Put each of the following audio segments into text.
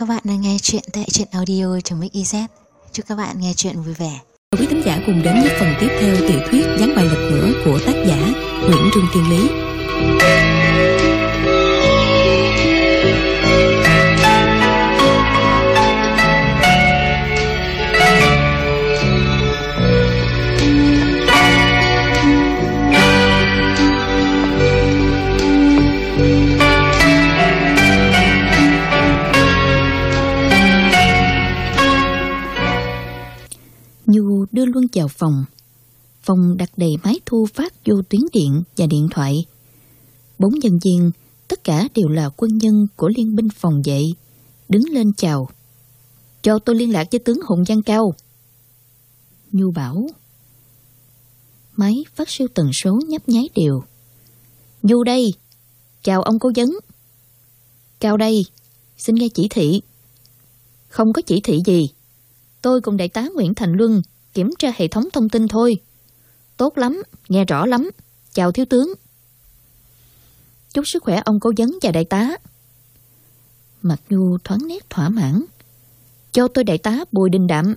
Các bạn đang nghe chuyện tại truyện audio.mix.iz. Chúc các bạn nghe chuyện vui vẻ. Quý thính giả cùng đến với phần tiếp theo tiểu thuyết Gián bài lật ngửa của tác giả Nguyễn Trương Thiên Lý. Đưa Luân vào phòng. Phòng đặt đầy máy thu phát vô tuyến điện và điện thoại. Bốn nhân viên, tất cả đều là quân nhân của Liên binh phòng vệ, đứng lên chào. Cho tôi liên lạc với tướng Hùng Giang Cao. Nhu bảo. Máy phát siêu tần số nhấp nháy đều. Nhu đây, chào ông cố vấn. Cao đây, xin nghe chỉ thị. Không có chỉ thị gì. Tôi cùng đại tá Nguyễn Thành Luân kiểm tra hệ thống thông tin thôi. Tốt lắm, nghe rõ lắm. Chào thiếu tướng. Chúc sức khỏe ông cố vấn và đại tá. Mặt Nhu thoáng nét thỏa mãn. Cho tôi đại tá Bùi Đình Đạm.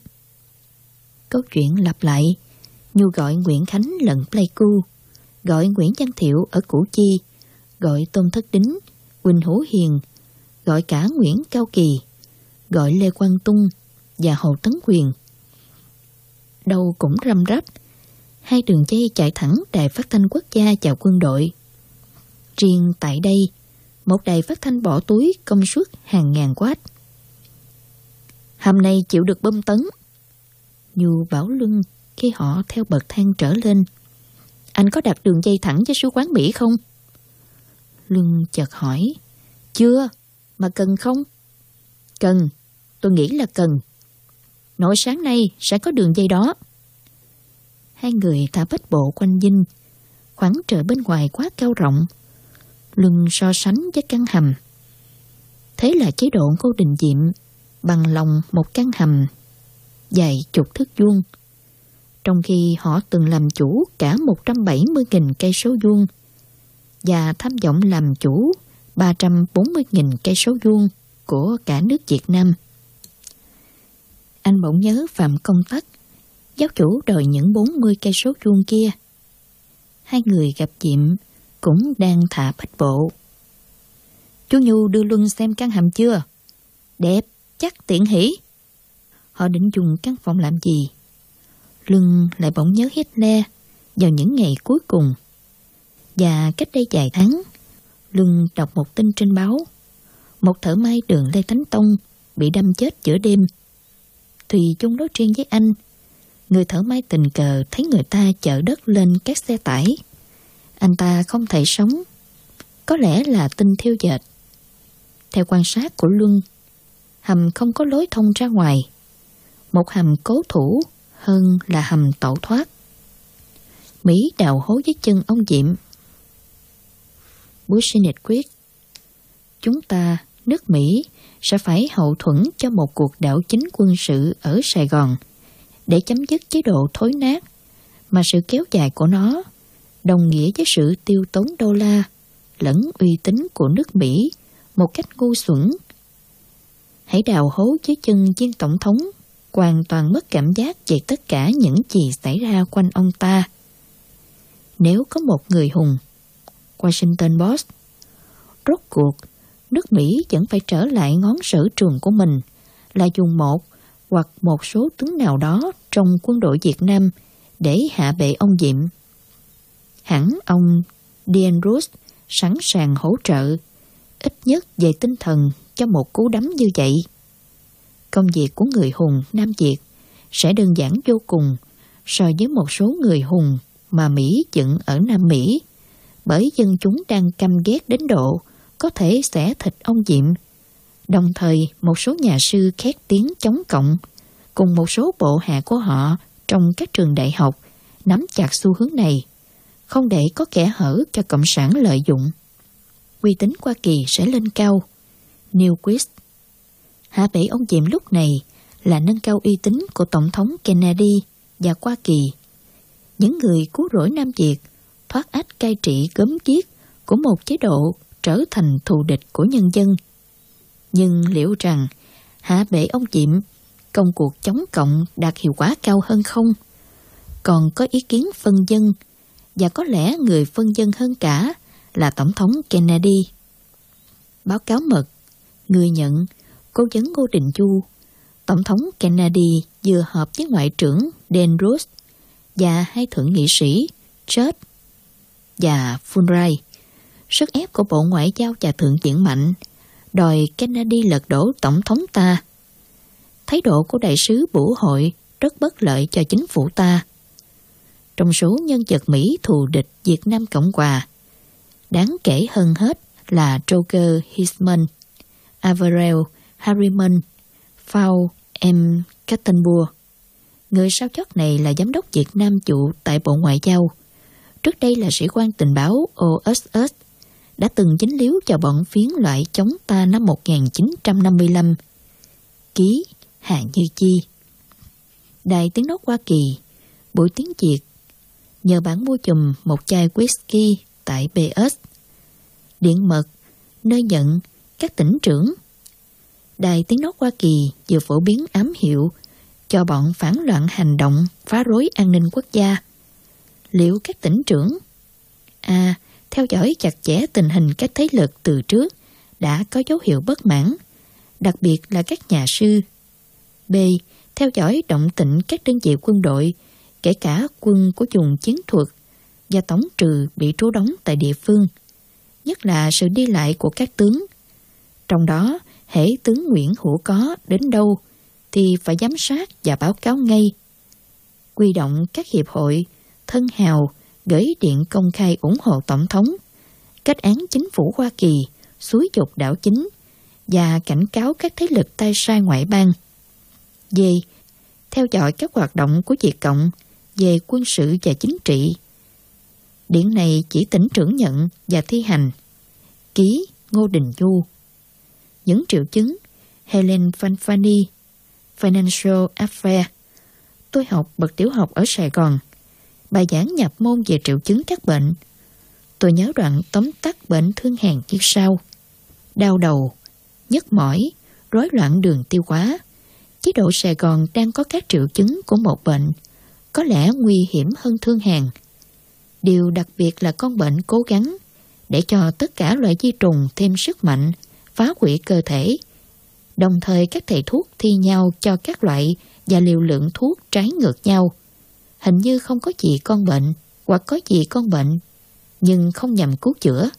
Câu chuyện lặp lại. Nhu gọi Nguyễn Khánh lận Pleiku, gọi Nguyễn Văn Thiệu ở Củ Chi, gọi Tôn Thất Đính, Quỳnh Hữu Hiền, gọi cả Nguyễn Cao Kỳ, gọi Lê Quang Tung và Hồ Tấn Quyền. Đâu cũng răm rắp, hai đường dây chạy thẳng đài phát thanh quốc gia chào quân đội. Riêng tại đây, một đài phát thanh bỏ túi công suất hàng ngàn watt. Hầm này chịu được bơm tấn. Nhu bảo lưng khi họ theo bậc thang trở lên. Anh có đặt đường dây thẳng với sứ quán Mỹ không? lưng chợt hỏi. Chưa, mà cần không? Cần, tôi nghĩ là cần. Nội sáng nay sẽ có đường dây đó. Hai người thả bách bộ quanh dinh. Khoảng trời bên ngoài quá cao rộng. Lưng so sánh với căn hầm. Thế là chế độ Ngô Đình Diệm bằng lòng một căn hầm, dài chục thước vuông. Trong khi họ từng làm chủ cả 170.000 cây số vuông và tham vọng làm chủ 340.000 cây số vuông của cả nước Việt Nam. Anh bỗng nhớ Phạm Công Tắc, giáo chủ đòi những 40 cây số vuông kia. Hai người gặp Diệm cũng đang thả bách bộ. Chú Nhu đưa Luân xem căn hầm chưa? Đẹp, chắc tiện hỷ. Họ định dùng căn phòng làm gì? Luân lại bỗng nhớ Hitler vào những ngày cuối cùng. Và cách đây vài tháng, Luân đọc một tin trên báo. Một thợ may đường Lê Thánh Tông bị đâm chết giữa đêm. Thùy chung nói riêng với anh, người thợ máy tình cờ thấy người ta chở đất lên các xe tải. Anh ta không thể sống. Có lẽ là tinh thiêu dệt. Theo quan sát của Luân, hầm không có lối thông ra ngoài. Một hầm cố thủ hơn là hầm tẩu thoát. Mỹ đào hố với chân ông Diệm. nhật quyết Chúng ta, nước Mỹ, sẽ phải hậu thuẫn cho một cuộc đảo chính quân sự ở Sài Gòn để chấm dứt chế độ thối nát, mà sự kéo dài của nó đồng nghĩa với sự tiêu tốn đô la lẫn uy tín của nước Mỹ một cách ngu xuẩn. Hãy đào hố dưới chân viên tổng thống hoàn toàn mất cảm giác về tất cả những gì xảy ra quanh ông ta. Nếu có một người hùng, Washington Post, rốt cuộc, nước Mỹ vẫn phải trở lại ngón sở trường của mình là dùng một hoặc một số tướng nào đó trong quân đội Việt Nam để hạ bệ ông Diệm. Hẳn ông Dean Roos sẵn sàng hỗ trợ, ít nhất về tinh thần cho một cú đấm như vậy. Công việc của người hùng Nam Việt sẽ đơn giản vô cùng so với một số người hùng mà Mỹ dựng ở Nam Mỹ, bởi dân chúng đang căm ghét đến độ có thể xẻ thịt ông Diệm. Đồng thời, một số nhà sư khét tiếng chống cộng, cùng một số bộ hạ của họ trong các trường đại học nắm chặt xu hướng này, không để có kẻ hở cho Cộng sản lợi dụng. Uy tín Hoa Kỳ sẽ lên cao. Newquist Hạ bệ ông Diệm lúc này là nâng cao uy tín của Tổng thống Kennedy và Hoa Kỳ. Những người cứu rỗi Nam Việt thoát ách cai trị gớm ghiếc của một chế độ trở thành thù địch của nhân dân. Nhưng liệu rằng hạ bệ ông Diệm, công cuộc chống cộng đạt hiệu quả cao hơn không? Còn có ý kiến phân dân, và có lẽ người phân dân hơn cả là Tổng thống Kennedy. Báo cáo mật, người nhận, cố vấn Ngô Đình Chu, Tổng thống Kennedy vừa họp với Ngoại trưởng Dan Roos và hai thượng nghị sĩ Church và Fulbright. Sức ép của Bộ Ngoại giao và Thượng viện mạnh đòi Kennedy lật đổ Tổng thống ta. Thái độ của đại sứ bủ hội rất bất lợi cho chính phủ ta. Trong số nhân vật Mỹ thù địch Việt Nam Cộng Hòa, đáng kể hơn hết là Roger Hisman, Averell Harriman, Paul M. Kattenburg. Người sao chót này là giám đốc Việt Nam trụ tại Bộ Ngoại giao. Trước đây là sĩ quan tình báo OSS, đã từng dính líu cho bọn phiến loại chống ta năm 1955. Ký Hạ Như Chi Đài tiếng nói Hoa Kỳ, Buổi tiếng Việt Nhờ bản mua chùm một chai whisky tại BS Điện mật, Nơi nhận các tỉnh trưởng Đài tiếng nói Hoa Kỳ vừa phổ biến ám hiệu cho bọn phản loạn hành động phá rối an ninh quốc gia. Liệu các tỉnh trưởng A theo dõi chặt chẽ tình hình các thế lực từ trước đã có dấu hiệu bất mãn, đặc biệt là các nhà sư. B. Theo dõi động tĩnh các đơn vị quân đội, kể cả quân của dùng chiến thuật và tổng trừ bị trú đóng tại địa phương, nhất là sự đi lại của các tướng. Trong đó, hễ tướng Nguyễn Hữu có đến đâu thì phải giám sát và báo cáo ngay. Quy động các hiệp hội, thân hào gửi điện công khai ủng hộ Tổng thống, kết án chính phủ Hoa Kỳ, suối dục đảo chính và cảnh cáo các thế lực tay sai ngoại bang. D. Theo dõi các hoạt động của Việt Cộng về quân sự và chính trị. Điện này chỉ tỉnh trưởng nhận và thi hành. Ký Ngô Đình Du Những triệu chứng Helen Fanfani Financial Affairs. Tôi học bậc tiểu học ở Sài Gòn. Bài giảng nhập môn về triệu chứng các bệnh. Tôi nhớ đoạn tóm tắt bệnh thương hàn như sau. Đau đầu, nhức mỏi, rối loạn đường tiêu hóa. Chế độ Sài Gòn đang có các triệu chứng của một bệnh, có lẽ nguy hiểm hơn thương hàn. Điều đặc biệt là con bệnh cố gắng để cho tất cả loại di trùng thêm sức mạnh, phá hủy cơ thể Đồng thời các thầy thuốc thi nhau cho các loại và liều lượng thuốc trái ngược nhau. Hình như không có gì con bệnh hoặc có gì con bệnh, nhưng không nhằm cứu chữa.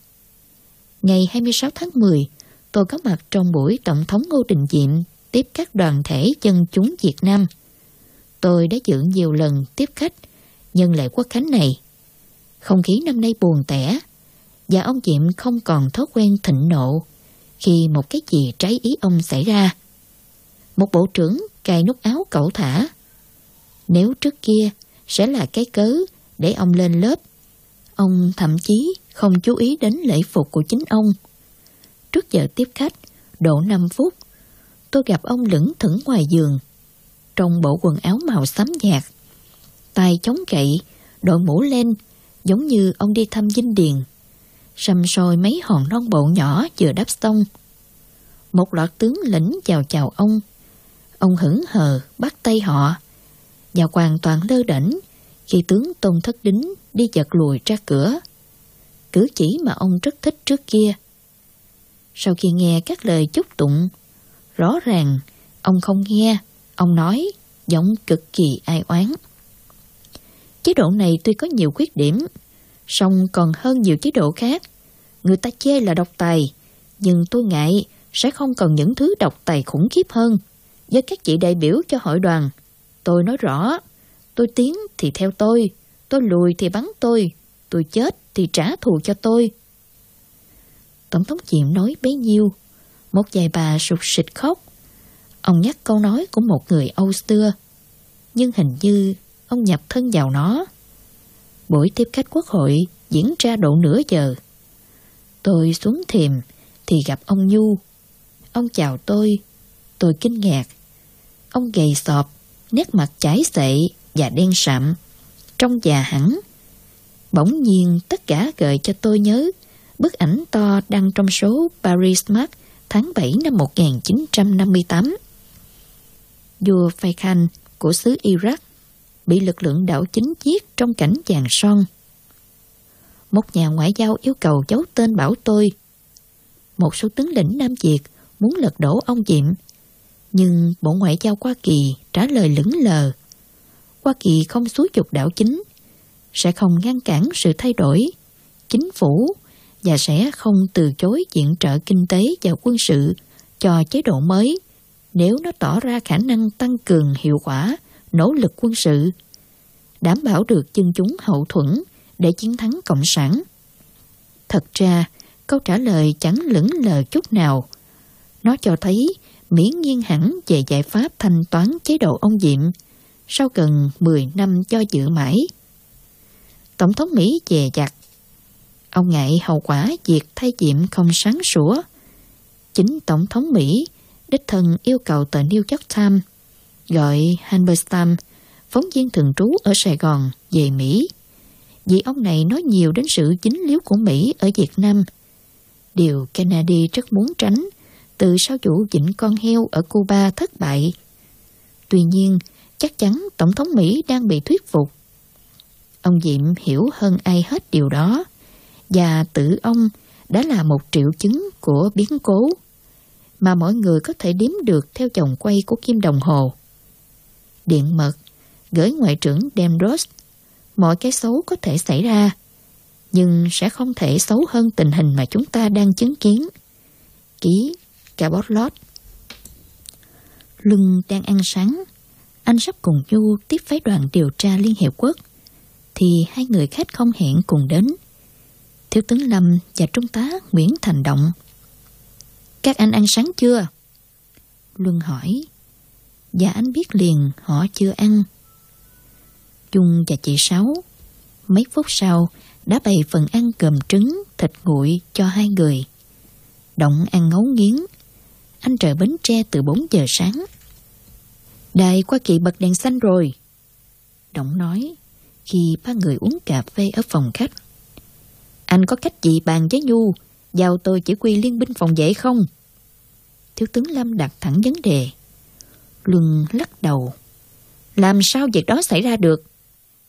Ngày 26 tháng 10, tôi có mặt trong buổi Tổng thống Ngô Đình Diệm tiếp các đoàn thể dân chúng Việt Nam. Tôi đã dự nhiều lần tiếp khách nhân lễ quốc khánh này. Không khí năm nay buồn tẻ và ông Diệm không còn thói quen thịnh nộ khi một cái gì trái ý ông xảy ra. Một bộ trưởng cài nút áo cẩu thả. Nếu trước kia sẽ là cái cớ để ông lên lớp, ông thậm chí không chú ý đến lễ phục của chính ông. Trước giờ tiếp khách, độ 5 phút, tôi gặp ông lững thững ngoài giường, trong bộ quần áo màu xám nhạt. tay chống cậy, đội mũ lên, giống như ông đi thăm dinh điền sầm soi mấy hòn non bộ nhỏ vừa đắp xong. Một loạt tướng lĩnh chào chào ông. Ông hững hờ bắt tay họ và hoàn toàn lơ đỉnh khi tướng Tôn Thất Đính đi giật lùi ra cửa. Cử chỉ mà ông rất thích trước kia. Sau khi nghe các lời chúc tụng, rõ ràng ông không nghe, ông nói giọng cực kỳ ai oán. Chế độ này tuy có nhiều khuyết điểm, song còn hơn nhiều chế độ khác. Người ta chê là độc tài, nhưng tôi ngại sẽ không còn những thứ độc tài khủng khiếp hơn. Với các chị đại biểu cho hội đoàn, tôi nói rõ, tôi tiến thì theo tôi, tôi lùi thì bắn tôi, tôi chết thì trả thù cho tôi. Tổng thống Diệm nói bấy nhiêu, một vài bà sụt sịt khóc. Ông nhắc câu nói của một người Âu xưa, nhưng hình như ông nhập thân vào nó. Buổi tiếp khách quốc hội diễn ra độ nửa giờ. Tôi xuống thềm thì gặp ông Nhu. Ông chào tôi. Tôi kinh ngạc. Ông gầy sọp, nét mặt chảy xệ và đen sạm, trông già hẳn. Bỗng nhiên tất cả gợi cho tôi nhớ bức ảnh to đăng trong số Paris Match tháng 7 năm 1958. vua Faikhan của xứ Iraq bị lực lượng đảo chính giết trong cảnh chàng son. Một nhà ngoại giao yêu cầu giấu tên bảo tôi. Một số tướng lĩnh Nam Việt muốn lật đổ ông Diệm, nhưng Bộ Ngoại giao Hoa Kỳ trả lời lững lờ. Hoa Kỳ không xúi dục đảo chính, sẽ không ngăn cản sự thay đổi, chính phủ và sẽ không từ chối viện trợ kinh tế và quân sự cho chế độ mới nếu nó tỏ ra khả năng tăng cường hiệu quả nỗ lực quân sự, đảm bảo được dân chúng hậu thuẫn để chiến thắng Cộng sản. Thật ra, câu trả lời chẳng lững lờ chút nào. Nó cho thấy miễn nhiên hẳn về giải pháp thanh toán chế độ ông Diệm sau gần 10 năm cho dự mãi. Tổng thống Mỹ dè dặt. Ông ngại hậu quả việc thay Diệm không sáng sủa. Chính Tổng thống Mỹ đích thân yêu cầu tờ New York Times gọi Halberstam, phóng viên thường trú ở Sài Gòn, về Mỹ. Vì ông này nói nhiều đến sự chính liếu của Mỹ ở Việt Nam. Điều Kennedy rất muốn tránh từ sau vụ dịnh con heo ở Cuba thất bại. Tuy nhiên, chắc chắn Tổng thống Mỹ đang bị thuyết phục. Ông Diệm hiểu hơn ai hết điều đó, và tự ông đã là một triệu chứng của biến cố mà mỗi người có thể đếm được theo vòng quay của kim đồng hồ. Điện mật, gửi Ngoại trưởng Demros, mọi cái xấu có thể xảy ra, nhưng sẽ không thể xấu hơn tình hình mà chúng ta đang chứng kiến. Ký Cao Bót Lót, Lưng đang ăn sáng, anh sắp cùng Du tiếp phái đoàn điều tra Liên Hiệp Quốc, thì hai người khách không hẹn cùng đến. Thiếu tướng Lâm và Trung tá Nguyễn Thành Động các anh ăn sáng chưa? Luân hỏi. Dạ anh biết liền họ chưa ăn. Dung và chị Sáu mấy phút sau đã bày phần ăn gồm trứng, thịt nguội cho hai người. Động ăn ngấu nghiến. Anh trời Bến Tre từ 4 giờ sáng. Đài qua kỳ bật đèn xanh rồi. Động nói, khi ba người uống cà phê ở phòng khách. Anh có cách gì bàn với Nhu, Giao tôi chỉ quy liên binh phòng vệ không? Thiếu tướng Lâm đặt thẳng vấn đề. Luân lắc đầu. Làm sao việc đó xảy ra được?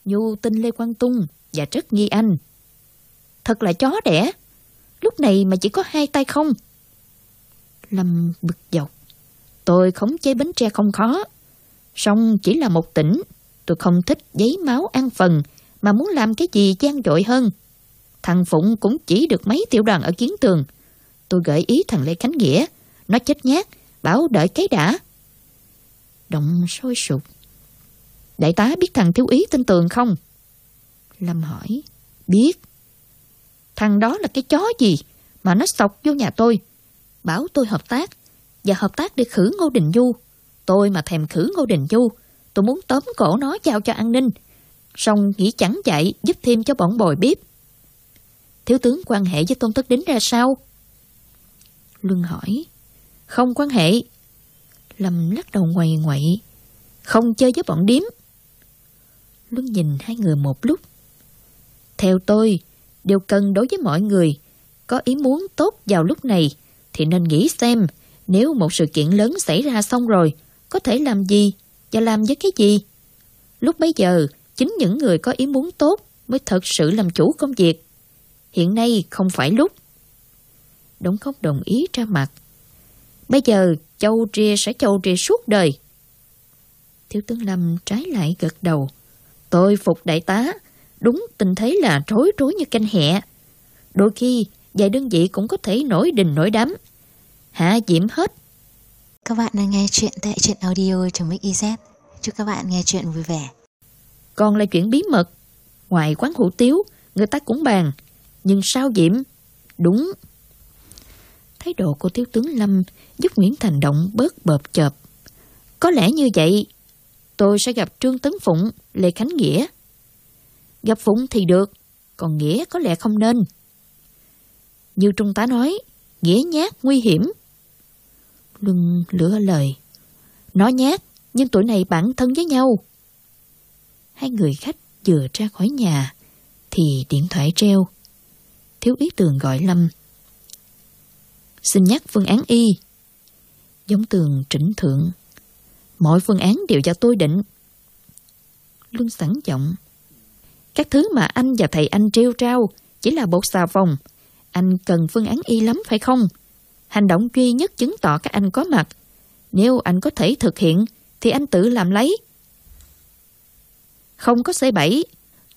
Nhu tin Lê Quang Tung và rất nghi anh. Thật là chó đẻ. Lúc này mà chỉ có hai tay không? Lâm bực dọc. Tôi khống chế bến tre không khó. Song chỉ là một tỉnh. Tôi không thích giấy máu ăn phần mà muốn làm cái gì gian dội hơn. Thằng Phụng cũng chỉ được mấy tiểu đoàn ở kiến tường. Tôi gợi ý thằng Lê Khánh Nghĩa. Nó chết nhát, bảo đợi cái đã. Động sôi sụp. Đại tá biết thằng thiếu ý tên Tường không? Lâm hỏi. Biết. Thằng đó là cái chó gì mà nó sọc vô nhà tôi. Bảo tôi hợp tác và hợp tác để khử Ngô Đình Du. Tôi mà thèm khử Ngô Đình Du, tôi muốn tóm cổ nó giao cho an ninh. Xong nghĩ chẳng chạy giúp thêm cho bọn bồi bếp. Thiếu tướng quan hệ với Tôn Tất Đính ra sao? Luân hỏi. Không quan hệ. Lâm lắc đầu ngoài ngoại. Không chơi với bọn điếm. Luân nhìn hai người một lúc. Theo tôi, điều cần đối với mọi người có ý muốn tốt vào lúc này thì nên nghĩ xem nếu một sự kiện lớn xảy ra xong rồi có thể làm gì và làm với cái gì. Lúc bấy giờ, chính những người có ý muốn tốt mới thật sự làm chủ công việc. Hiện nay không phải lúc. Đống không đồng ý ra mặt. Bây giờ châu tria sẽ châu tria suốt đời. Thiếu tướng Lâm trái lại gật đầu. Tôi phục đại tá. Đúng tình thế là rối rối như canh hẹ. Đôi khi vài đơn vị cũng có thể nổi đình nổi đám. Hạ diễm hết. Các bạn đang nghe chuyện tại truyện audio.mix.iz. Chúc các bạn nghe chuyện vui vẻ. Còn là chuyện bí mật. Ngoài quán hủ tiếu, người ta cũng bàn. Nhưng sao Diễm? Đúng. Thái độ của thiếu tướng Lâm giúp Nguyễn Thành Động bớt bợp chợp. Có lẽ như vậy, tôi sẽ gặp Trương Tấn Phụng, Lê Khánh Nghĩa. Gặp Phụng thì được, còn Nghĩa có lẽ không nên. Như Trung tá nói, Nghĩa nhát, nguy hiểm. Luân lửa lời. Nó nhát, nhưng tuổi này bản thân với nhau. Hai người khách vừa ra khỏi nhà, thì điện thoại treo. Thiếu ý tường gọi Lâm. Xin nhắc phương án y. Giống tường trĩnh thượng. Mọi phương án đều do tôi định. Luân sẵn giọng. Các thứ mà anh và thầy anh treo trao chỉ là bột xà phòng. Anh cần phương án y lắm phải không? Hành động duy nhất chứng tỏ các anh có mặt. Nếu anh có thể thực hiện thì anh tự làm lấy. Không có C7,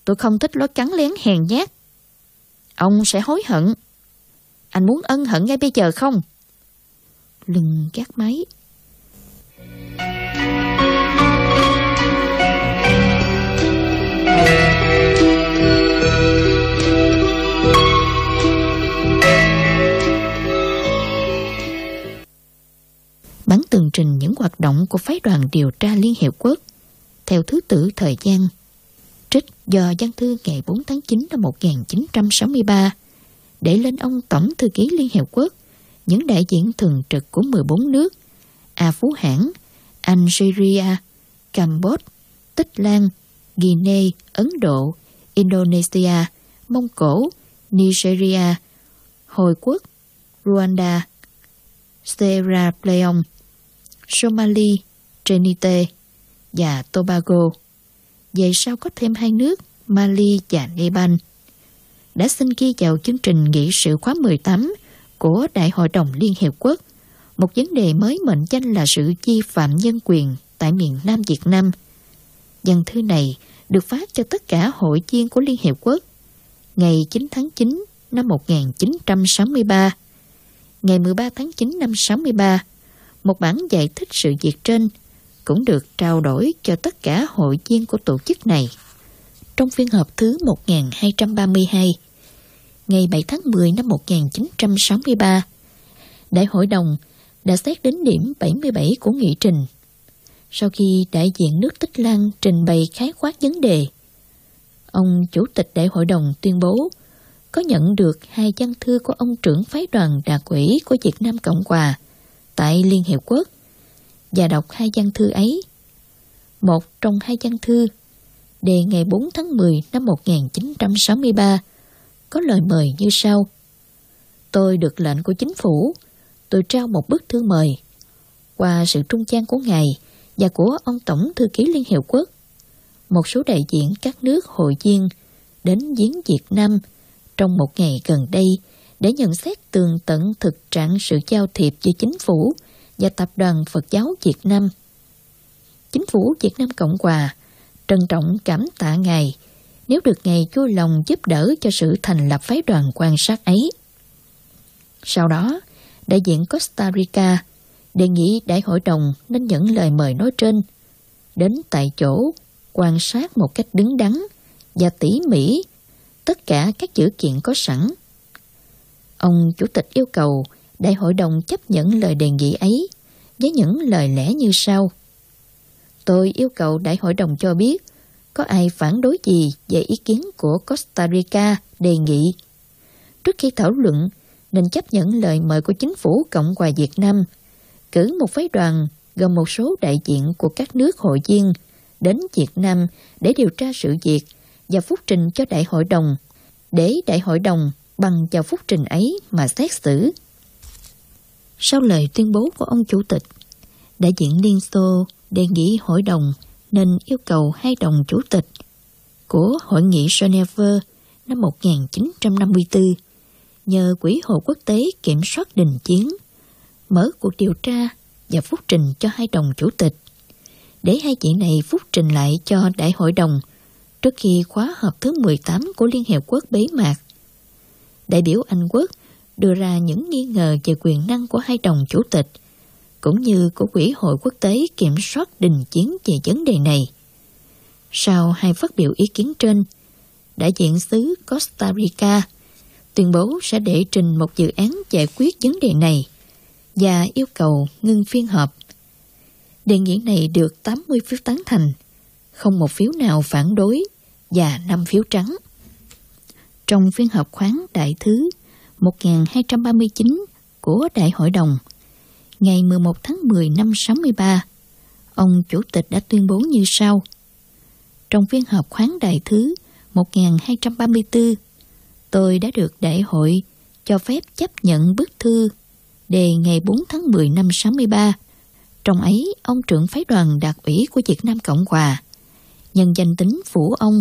tôi không thích lối cắn lén hèn nhát. Ông sẽ hối hận. Anh muốn ân hận ngay bây giờ không? lừng gác máy. Bắn tường trình những hoạt động của phái đoàn điều tra Liên Hiệp Quốc theo thứ tự thời gian. Trích do văn thư ngày 4 tháng 9 năm 1963 để lên ông Tổng Thư ký Liên Hiệp Quốc những đại diện thường trực của 14 nước A Phú Hãn, Algeria, Campuchia, Tích Lan, Guinea, Ấn Độ, Indonesia, Mông Cổ, Nigeria, Hồi Quốc, Rwanda, Sierra Leone, Somali, Trinité và Tobago. Vậy sao có thêm hai nước Mali và Nepal đã xin ghi vào chương trình nghị sự khóa 18 của Đại hội đồng Liên Hiệp Quốc một vấn đề mới mệnh danh là sự vi phạm nhân quyền tại miền Nam Việt Nam. Văn thư này được phát cho tất cả hội viên của Liên Hiệp Quốc ngày 9 tháng 9 năm 1963. Ngày 13 tháng 9 năm 63, một bản giải thích sự việc trên cũng được trao đổi cho tất cả hội viên của tổ chức này. Trong phiên họp thứ 1232, ngày 7 tháng 10 năm 1963, Đại hội đồng đã xét đến điểm 77 của nghị trình. Sau khi đại diện nước Tích Lan trình bày khái quát vấn đề, ông Chủ tịch Đại hội đồng tuyên bố có nhận được hai văn thư của ông trưởng phái đoàn đặc ủy của Việt Nam Cộng Hòa tại Liên Hiệp Quốc và đọc hai văn thư ấy. Một trong hai văn thư đề ngày 4 tháng 10 năm 1963 có lời mời như sau. Tôi được lệnh của chính phủ, tôi trao một bức thư mời qua sự trung gian của ngài và của ông Tổng Thư ký Liên Hiệp Quốc. Một số đại diện các nước hội viên đến viếng Việt Nam trong một ngày gần đây để nhận xét tường tận thực trạng sự giao thiệp giữa chính phủ và Tập đoàn Phật giáo Việt Nam. Chính phủ Việt Nam Cộng Hòa trân trọng cảm tạ Ngài nếu được Ngài vui lòng giúp đỡ cho sự thành lập phái đoàn quan sát ấy. Sau đó, đại diện Costa Rica đề nghị Đại hội đồng nên nhận lời mời nói trên đến tại chỗ quan sát một cách đứng đắn và tỉ mỉ tất cả các dữ kiện có sẵn. Ông Chủ tịch yêu cầu Đại hội đồng chấp nhận lời đề nghị ấy với những lời lẽ như sau. Tôi yêu cầu Đại hội đồng cho biết có ai phản đối gì về ý kiến của Costa Rica đề nghị. Trước khi thảo luận, nên chấp nhận lời mời của chính phủ Cộng hòa Việt Nam, cử một phái đoàn gồm một số đại diện của các nước hội viên đến Việt Nam để điều tra sự việc và phúc trình cho đại hội đồng, để đại hội đồng bằng vào phúc trình ấy mà xét xử. Sau lời tuyên bố của ông chủ tịch, đại diện Liên Xô đề nghị hội đồng nên yêu cầu hai đồng chủ tịch của Hội nghị Geneva năm 1954 nhờ Quỹ hội Quốc tế kiểm soát đình chiến, mở cuộc điều tra và phúc trình cho hai đồng chủ tịch, để hai vị này phúc trình lại cho Đại hội đồng trước khi khóa họp thứ 18 của Liên Hiệp Quốc bế mạc. Đại biểu Anh Quốc đưa ra những nghi ngờ về quyền năng của hai đồng chủ tịch, cũng như của Quỹ hội quốc tế kiểm soát đình chiến về vấn đề này. Sau hai phát biểu ý kiến trên, đại diện xứ Costa Rica tuyên bố sẽ đệ trình một dự án giải quyết vấn đề này và yêu cầu ngưng phiên họp. Đề nghị này được 80 phiếu tán thành, không một phiếu nào phản đối và 5 phiếu trắng. Trong phiên họp khoáng đại thứ 1239 của Đại hội đồng, ngày 11 tháng 10 năm 63, ông Chủ tịch đã tuyên bố như sau. Trong phiên họp khoáng đại thứ 1234, tôi đã được đại hội cho phép chấp nhận bức thư đề ngày 4 tháng 10 năm 63 Trong ấy, ông trưởng phái đoàn đặc ủy của Việt Nam Cộng Hòa, nhân danh tính phủ ông,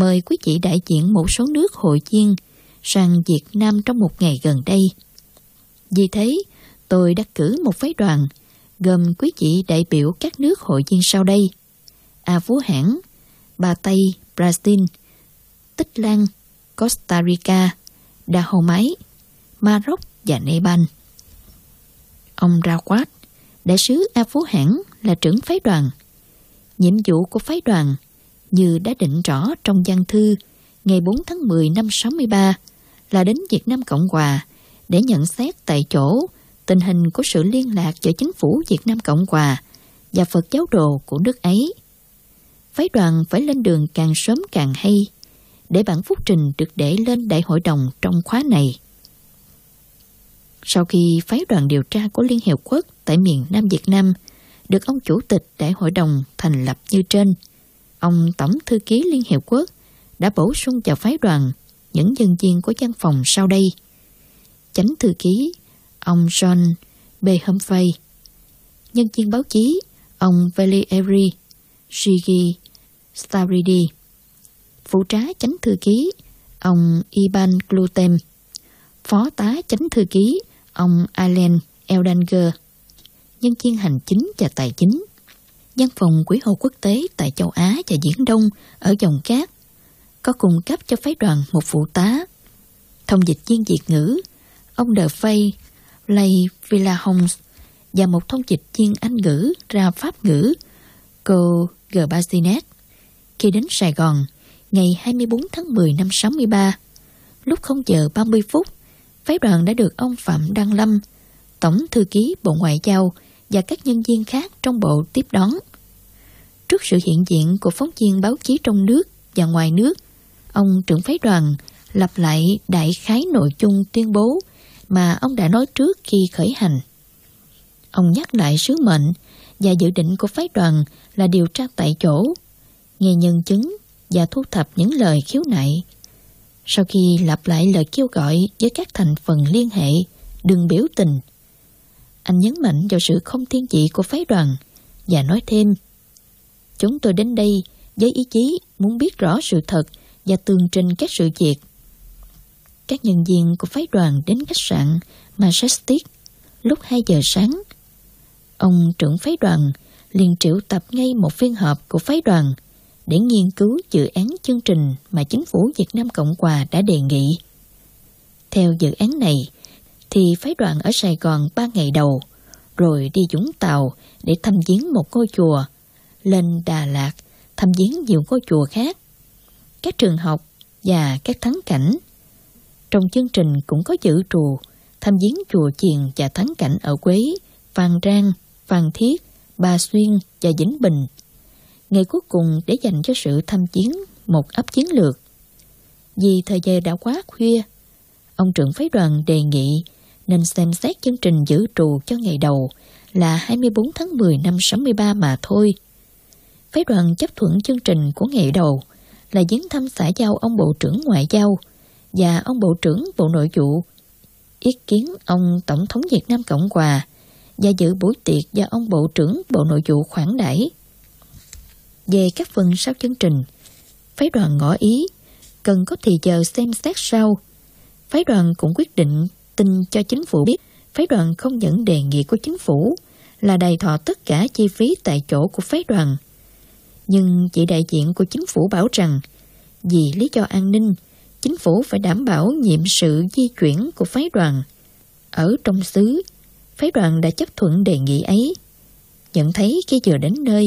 mời quý vị đại diện một số nước hội viên sang Việt Nam trong một ngày gần đây. Vì thế, tôi đã cử một phái đoàn gồm quý vị đại biểu các nước hội viên sau đây. A Phú Hãn, Ba Tây, Brazil, Tích Lan, Costa Rica, Dahomey, Maroc và Nepal. Ông Rawat, đại sứ A Phú Hãn là trưởng phái đoàn. Nhiệm vụ của phái đoàn như đã định rõ trong văn thư ngày 4 tháng 10 năm 63 là đến Việt Nam Cộng Hòa để nhận xét tại chỗ tình hình của sự liên lạc giữa chính phủ Việt Nam Cộng Hòa và Phật giáo đồ của nước ấy. Phái đoàn phải lên đường càng sớm càng hay để bản phúc trình được để lên đại hội đồng trong khóa này. Sau khi phái đoàn điều tra của Liên Hiệp Quốc tại miền Nam Việt Nam được ông Chủ tịch Đại hội đồng thành lập như trên, ông Tổng Thư ký Liên Hiệp Quốc đã bổ sung vào phái đoàn những nhân viên của văn phòng sau đây. Chánh Thư ký, ông John B. Humphrey, nhân viên báo chí, ông Valery Shigi Staridi, phụ trá chánh thư ký, ông Iban Glutem, phó tá chánh thư ký, ông Alan Eldanger, nhân viên hành chính và tài chính, văn phòng quỹ Hồ quốc tế tại châu Á và Diễn Đông ở dòng cát, có cung cấp cho phái đoàn một phụ tá. Thông dịch viên Việt ngữ, ông Đờ Fay, Lay Villa Holmes và một thông dịch viên Anh ngữ ra Pháp ngữ, cô G. Bazinet. Khi đến Sài Gòn, ngày 24 tháng 10 năm 63, lúc 0 giờ 30 phút, phái đoàn đã được ông Phạm Đăng Lâm, Tổng Thư ký Bộ Ngoại giao và các nhân viên khác trong bộ tiếp đón. Trước sự hiện diện của phóng viên báo chí trong nước và ngoài nước, ông trưởng phái đoàn lặp lại đại khái nội dung tuyên bố mà ông đã nói trước khi khởi hành. Ông nhắc lại sứ mệnh và dự định của phái đoàn là điều tra tại chỗ, nghe nhân chứng và thu thập những lời khiếu nại. Sau khi lặp lại lời kêu gọi với các thành phần liên hệ, đừng biểu tình. Anh nhấn mạnh vào sự không thiên vị của phái đoàn và nói thêm Chúng tôi đến đây với ý chí muốn biết rõ sự thật và tường trình các sự việc. Các nhân viên của phái đoàn đến khách sạn Majestic lúc 2 giờ sáng. Ông trưởng phái đoàn liền triệu tập ngay một phiên họp của phái đoàn để nghiên cứu dự án chương trình mà chính phủ Việt Nam Cộng Hòa đã đề nghị. Theo dự án này, thì phái đoàn ở Sài Gòn 3 ngày đầu, rồi đi Vũng Tàu để thăm viếng một ngôi chùa, lên Đà Lạt thăm viếng nhiều ngôi chùa khác, các trường học và các thắng cảnh. Trong chương trình cũng có dự trù thăm viếng chùa chiền và thắng cảnh ở Quế, Phan Rang, Phan Thiết, Ba Xuyên và Vĩnh Bình ngày cuối cùng để dành cho sự thăm viếng một ấp chiến lược. Vì thời gian đã quá khuya, ông trưởng phái đoàn đề nghị nên xem xét chương trình giữ trù cho ngày đầu là 24 tháng 10 năm 63 mà thôi. Phái đoàn chấp thuận chương trình của ngày đầu là viếng thăm xã giao ông Bộ trưởng Ngoại giao và ông Bộ trưởng Bộ Nội vụ, ý kiến ông Tổng thống Việt Nam Cộng Hòa và dự buổi tiệc do ông Bộ trưởng Bộ Nội vụ khoản đãi về các phần sau chương trình. Phái đoàn ngỏ ý, cần có thì giờ xem xét sau. Phái đoàn cũng quyết định tin cho chính phủ biết phái đoàn không nhận đề nghị của chính phủ là đầy thọ tất cả chi phí tại chỗ của phái đoàn. Nhưng vị đại diện của chính phủ bảo rằng vì lý do an ninh, chính phủ phải đảm bảo nhiệm sự di chuyển của phái đoàn. Ở trong xứ, phái đoàn đã chấp thuận đề nghị ấy. Nhận thấy khi vừa đến nơi,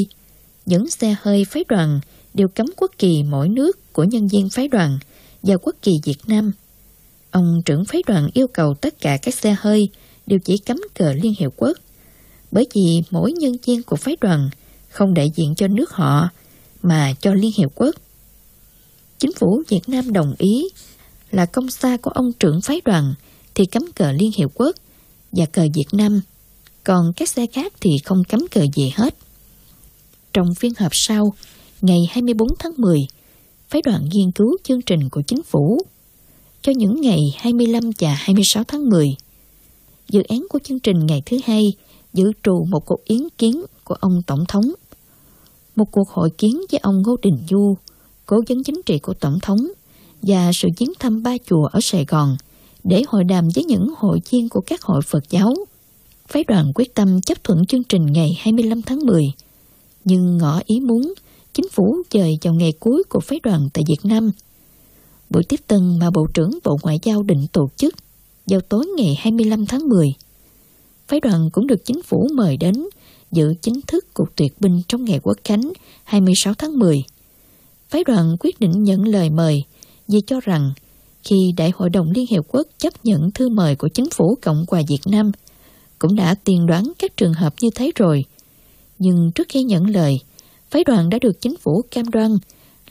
những xe hơi phái đoàn đều cấm quốc kỳ mỗi nước của nhân viên phái đoàn và quốc kỳ Việt Nam. Ông trưởng phái đoàn yêu cầu tất cả các xe hơi đều chỉ cấm cờ Liên Hiệp Quốc, bởi vì mỗi nhân viên của phái đoàn không đại diện cho nước họ mà cho Liên Hiệp Quốc. Chính phủ Việt Nam đồng ý là công xa của ông trưởng phái đoàn thì cấm cờ Liên Hiệp Quốc và cờ Việt Nam, còn các xe khác thì không cấm cờ gì hết. Trong phiên họp sau, ngày 24 tháng 10, phái đoàn nghiên cứu chương trình của chính phủ cho những ngày 25 và 26 tháng 10. Dự án của chương trình ngày thứ hai giữ trù một cuộc yến kiến của ông Tổng thống. Một cuộc hội kiến với ông Ngô Đình Du, cố vấn chính trị của Tổng thống, và sự chuyến thăm ba chùa ở Sài Gòn để hội đàm với những hội viên của các hội Phật giáo. Phái đoàn quyết tâm chấp thuận chương trình ngày 25 tháng 10, nhưng ngỏ ý muốn chính phủ dời vào ngày cuối của phái đoàn tại Việt Nam. Buổi tiếp tân mà Bộ trưởng Bộ Ngoại giao định tổ chức vào tối ngày 25 tháng 10. Phái đoàn cũng được chính phủ mời đến dự chính thức cuộc tuyệt binh trong ngày quốc khánh 26 tháng 10. Phái đoàn quyết định nhận lời mời vì cho rằng khi Đại hội đồng Liên Hiệp Quốc chấp nhận thư mời của chính phủ Cộng hòa Việt Nam cũng đã tiên đoán các trường hợp như thế rồi. Nhưng trước khi nhận lời, phái đoàn đã được chính phủ cam đoan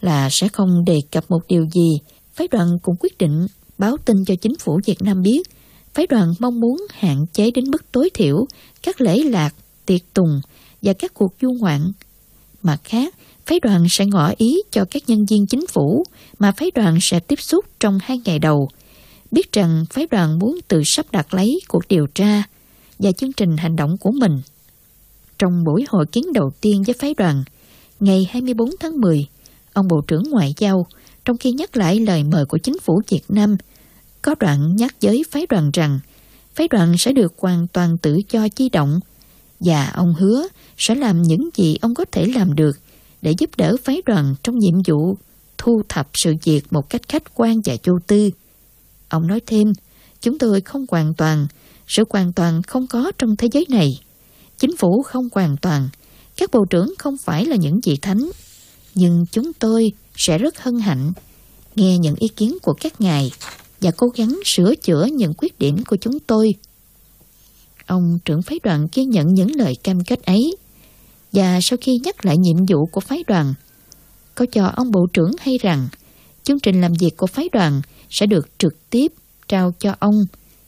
là sẽ không đề cập một điều gì. Phái đoàn cũng quyết định báo tin cho chính phủ Việt Nam biết phái đoàn mong muốn hạn chế đến mức tối thiểu các lễ lạc, tiệc tùng và các cuộc du ngoạn. Mặt khác, phái đoàn sẽ ngỏ ý cho các nhân viên chính phủ mà phái đoàn sẽ tiếp xúc trong hai ngày đầu, biết rằng phái đoàn muốn tự sắp đặt lấy cuộc điều tra và chương trình hành động của mình. Trong buổi hội kiến đầu tiên với phái đoàn, ngày 24 tháng 10, ông Bộ trưởng Ngoại giao, trong khi nhắc lại lời mời của chính phủ Việt Nam, có đoạn nhắc với phái đoàn rằng phái đoàn sẽ được hoàn toàn tự do chi động và ông hứa sẽ làm những gì ông có thể làm được để giúp đỡ phái đoàn trong nhiệm vụ thu thập sự việc một cách khách quan và vô tư. Ông nói thêm, chúng tôi không hoàn toàn, sự hoàn toàn không có trong thế giới này. Chính phủ không hoàn toàn, các bộ trưởng không phải là những vị thánh. Nhưng chúng tôi sẽ rất hân hạnh nghe những ý kiến của các ngài và cố gắng sửa chữa những khuyết điểm của chúng tôi. Ông trưởng phái đoàn ghi nhận những lời cam kết ấy và sau khi nhắc lại nhiệm vụ của phái đoàn, có cho ông bộ trưởng hay rằng chương trình làm việc của phái đoàn sẽ được trực tiếp trao cho ông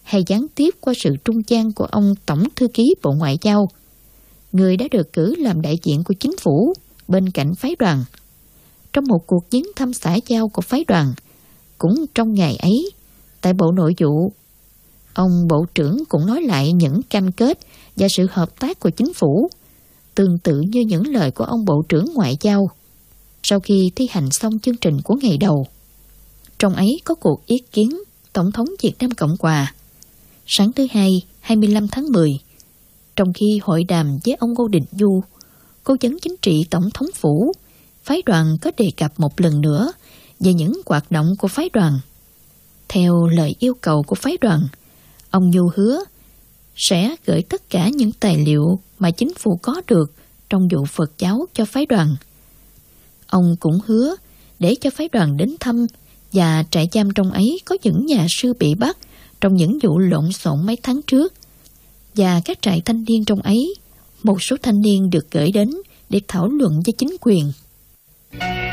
hay gián tiếp qua sự trung gian của ông Tổng Thư ký Bộ Ngoại giao, người đã được cử làm đại diện của chính phủ bên cạnh phái đoàn. Trong một cuộc viếng thăm xã giao của phái đoàn, cũng trong ngày ấy, tại Bộ Nội vụ, ông Bộ trưởng cũng nói lại những cam kết và sự hợp tác của chính phủ tương tự như những lời của ông Bộ trưởng Ngoại giao sau khi thi hành xong chương trình của ngày đầu. Trong ấy có cuộc ý kiến Tổng thống Việt Nam Cộng Hòa. Sáng thứ hai, 25 tháng 10, trong khi hội đàm với ông Ngô Đình Du, cố vấn chính trị Tổng thống Phủ, phái đoàn có đề cập một lần nữa về những hoạt động của phái đoàn. Theo lời yêu cầu của phái đoàn, ông nhu hứa sẽ gửi tất cả những tài liệu mà chính phủ có được trong vụ Phật giáo cho phái đoàn. Ông cũng hứa để cho phái đoàn đến thăm và trại giam trong ấy có những nhà sư bị bắt trong những vụ lộn xộn mấy tháng trước. Và các trại thanh niên trong ấy, một số thanh niên được gửi đến để thảo luận với chính quyền. Thank you.